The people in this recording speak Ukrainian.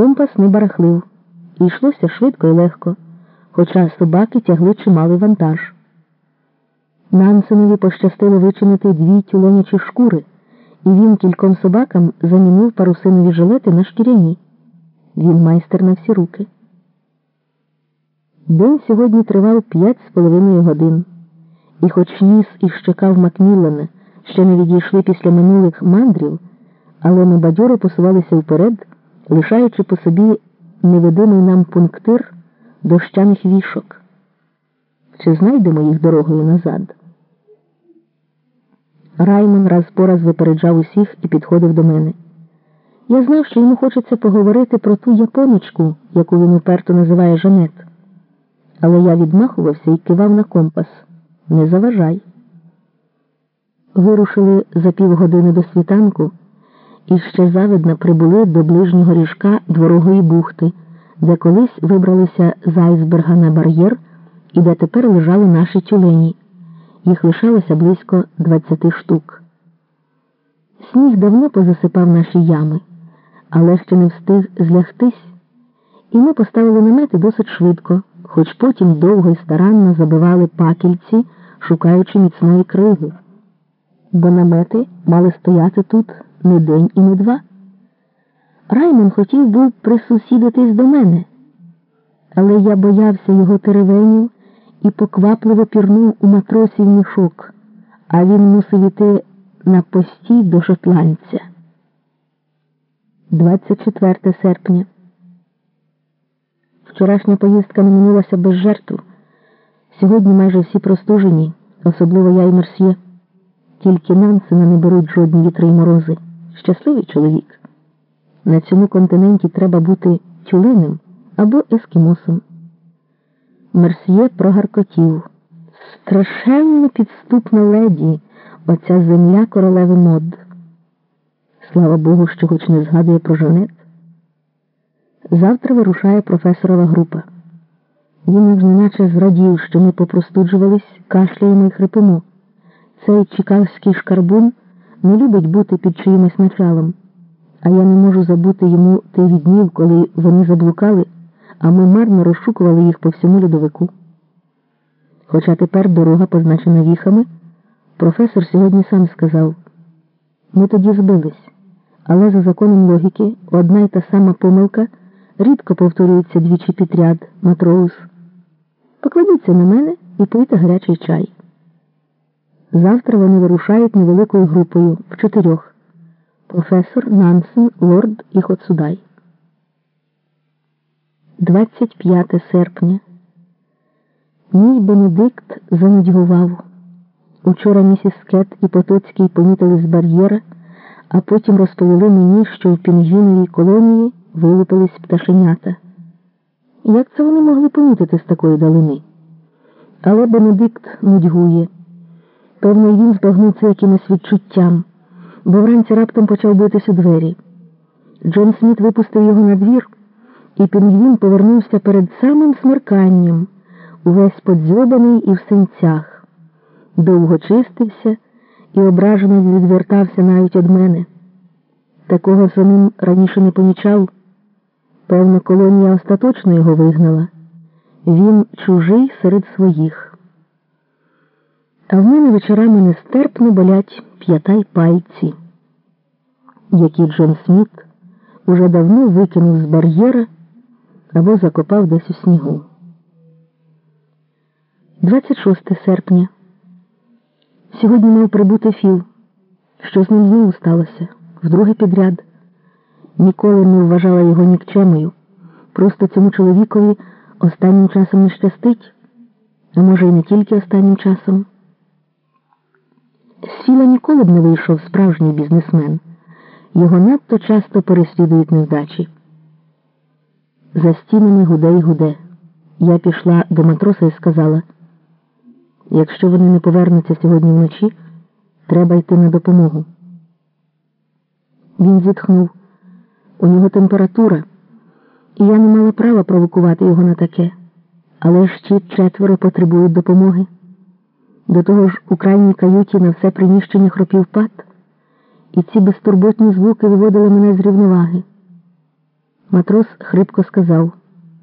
Компас не барахлив, і йшлося швидко і легко, хоча собаки тягли чималий вантаж. Нансенові пощастило вичинити дві тюленячі шкури, і він кільком собакам замінив парусинові жилети на шкіряні. Він майстер на всі руки. День сьогодні тривав п'ять з половиною годин, і хоч ніс і щекав Макміллана ще не відійшли після минулих мандрів, але ми бадьоро посувалися вперед, лишаючи по собі невидимий нам пунктир дощаних вішок. Чи знайдемо їх дорогою назад? Раймон раз по раз випереджав усіх і підходив до мене. Я знав, що йому хочеться поговорити про ту японочку, яку він уперто називає Жанет. Але я відмахувався і кивав на компас. Не заважай. Вирушили за півгодини до світанку і ще завидно прибули до ближнього ріжка дворогої бухти, де колись вибралися з айсберга на бар'єр і де тепер лежали наші тюлені. Їх лишалося близько двадцяти штук. Сніг давно позасипав наші ями, але ще не встиг злягтись, і ми поставили намети досить швидко, хоч потім довго і старанно забивали пакільці, шукаючи міцної криги. Бо намети мали стояти тут не день і не два. Раймон хотів був присусідитись до мене, але я боявся його теревенів і поквапливо пірнув у матросів мішок, а він мусив іти на постій до шотландця. 24 серпня. Вчорашня поїздка не минулася без жертв. Сьогодні майже всі простужені, особливо я і Мерсьє. Тільки Нансена не беруть жодні вітри й морози. Щасливий чоловік. На цьому континенті треба бути тюленем або ескімосом. Мерсьє прогаркотів. Страшенно підступна леді, оця земля королеви мод. Слава Богу, що хоч не згадує про Жанет. Завтра вирушає професорова група. Він як неначе зрадів, що ми попростуджувались, кашляємо і хрипимо. Цей чикагський шкарбун не любить бути під чиїмось началом, а я не можу забути йому тих днів, коли вони заблукали, а ми марно розшукували їх по всьому льодовику. Хоча тепер дорога позначена віхами, професор сьогодні сам сказав ми тоді збились, але за законом логіки одна й та сама помилка рідко повторюється двічі підряд, матроус. Покладіться на мене і пийте гарячий чай. Завтра вони вирушають невеликою групою в чотирьох професор, Нансен, Лорд і Хоцудай. 25 серпня. Мій Бенедикт занудьгував. Учора місіс Скет і Потоцький помітили з бар'єра, а потім розповіли мені, що в пінгвіновій колонії вилупились пташенята. Як це вони могли помітити з такої далини? Але Бенедикт нудьгує. Певно, він збагнув це якимось відчуттям, бо вранці раптом почав битись у двері. Джон Сміт випустив його на двір, і пінгвін повернувся перед самим смерканням, увесь подзьобаний і в синцях. Довго чистився і ображено відвертався навіть від мене. Такого за ним раніше не помічав. Певно, колонія остаточно його вигнала. Він чужий серед своїх. А в мене вечорами нестерпно болять п'ята й пальці, які Джон Сміт уже давно викинув з бар'єра або закопав десь у снігу. 26 серпня. Сьогодні мав прибути Філ. Що з ним знову сталося? Вдруге підряд. Ніколи не вважала його нікчемою. Просто цьому чоловікові останнім часом не щастить, а може, і не тільки останнім часом. З Філа ніколи б не вийшов справжній бізнесмен. Його надто часто переслідують невдачі. За стінами гуде й гуде. Я пішла до матроса і сказала, якщо вони не повернуться сьогодні вночі, треба йти на допомогу. Він зітхнув. У нього температура, і я не мала права провокувати його на таке, але ж ті четверо потребують допомоги. До того ж, у крайній каюті на все приміщення хропів пад, і ці безтурботні звуки виводили мене з рівноваги. Матрос хрипко сказав